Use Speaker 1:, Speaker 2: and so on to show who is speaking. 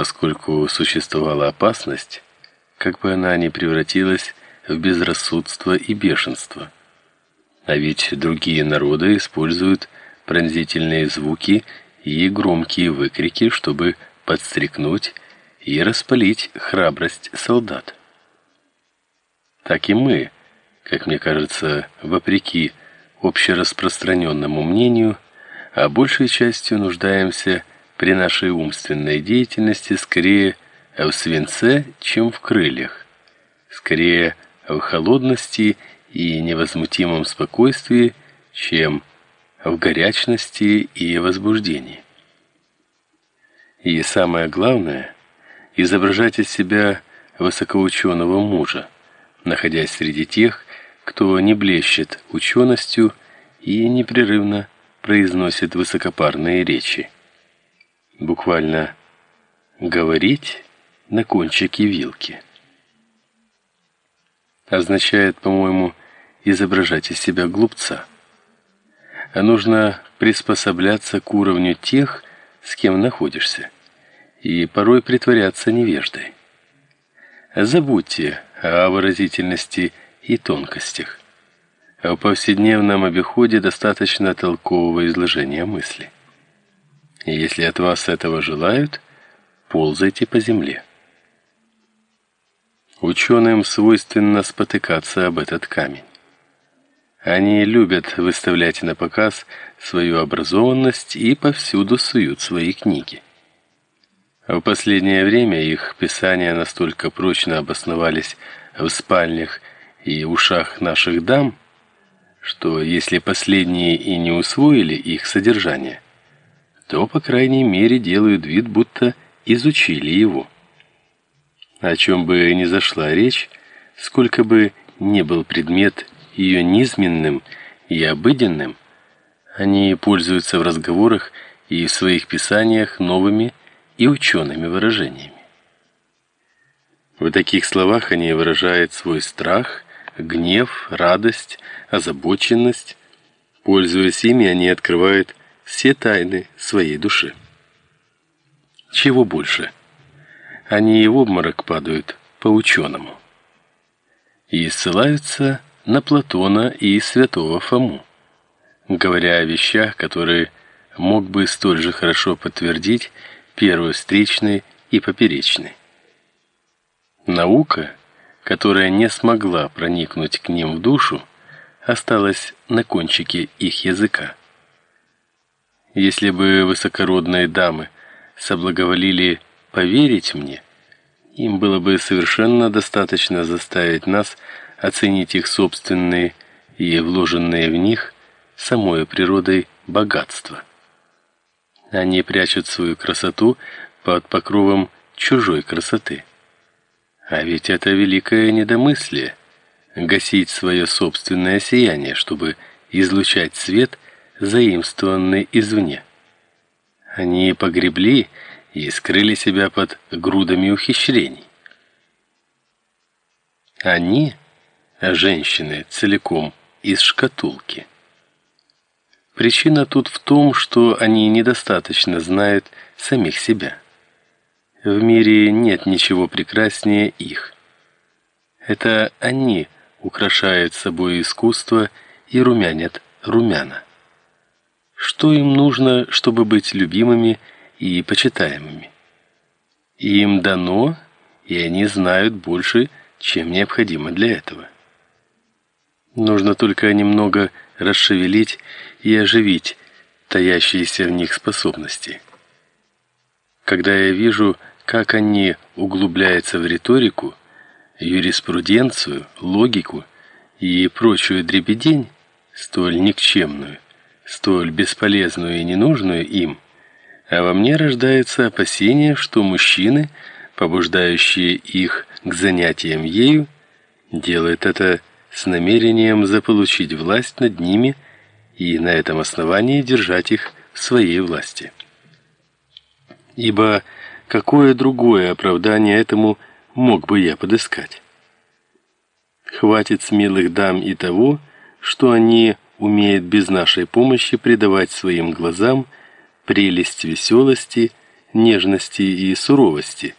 Speaker 1: поскольку существовала опасность, как бы она ни превратилась в безрассудство и бешенство. А ведь другие народы используют пронзительные звуки и громкие выкрики, чтобы подстрекнуть и распалить храбрость солдат. Так и мы, как мне кажется, вопреки общераспространенному мнению, а большей частью нуждаемся при нашей умственной деятельности скорее в свинце, чем в крыльях, скорее в холодности и невозмутимом спокойствии, чем в горячности и возбуждении. И самое главное изображать из себя высокоученого мужа, находясь среди тех, кто не блещет ученостью и непрерывно произносит высокопарные речи. Буквально говорить на кончике вилки означает, по-моему, изображать из себя глупца. А нужно приспосабляться к уровню тех, с кем находишься, и порой притворяться невеждой. Забудьте о выразительности и тонкостях. А в повседневном обиходе достаточно толкового изложения мысли. И если от вас этого желают, ползайте по земле. Ученым свойственно спотыкаться об этот камень. Они любят выставлять на показ свою образованность и повсюду суют свои книги. В последнее время их писания настолько прочно обосновались в спальнях и ушах наших дам, что если последние и не усвоили их содержание, то по крайней мере делают вид, будто изучили его. О чем бы ни зашла речь, сколько бы ни был предмет ее низменным и обыденным, они пользуются в разговорах и в своих писаниях новыми и учеными выражениями. В таких словах они выражают свой страх, гнев, радость, озабоченность. Пользуясь ими, они открывают все тайны своей души. Чего больше? Они и в обморок падают по-ученому. И ссылаются на Платона и святого Фому, говоря о вещах, которые мог бы столь же хорошо подтвердить первый встречный и поперечный. Наука, которая не смогла проникнуть к ним в душу, осталась на кончике их языка. Если бы высокородные дамы соблаговолили поверить мне, им было бы совершенно достаточно заставить нас оценить их собственные и вложенные в них самой природой богатства. Они прячут свою красоту под покровом чужой красоты. А ведь это великое недомыслие гасить свое собственное сияние, чтобы излучать свет заимствованный извне. Они погребли и скрыли себя под грудами ухищрений. Они, женщины, целиком из шкатулки. Причина тут в том, что они недостаточно знают самих себя. В мире нет ничего прекраснее их. Это они украшают собой искусство и румянят румяна. Что им нужно, чтобы быть любимыми и почитаемыми? Им дано, и они знают больше, чем необходимо для этого. Нужно только немного расшевелить и оживить таящиеся в них способности. Когда я вижу, как они углубляются в риторику, юриспруденцию, логику и прочую дребедень, столь никчемную, столь бесполезную и ненужную им, а во мне рождается опасение, что мужчины, побуждающие их к занятиям ею, делают это с намерением заполучить власть над ними и на этом основании держать их в своей власти. Ибо какое другое оправдание этому мог бы я подыскать? Хватит смелых дам и того, что они умеет без нашей помощи придавать своим глазам прелесть веселости, нежности и суровости,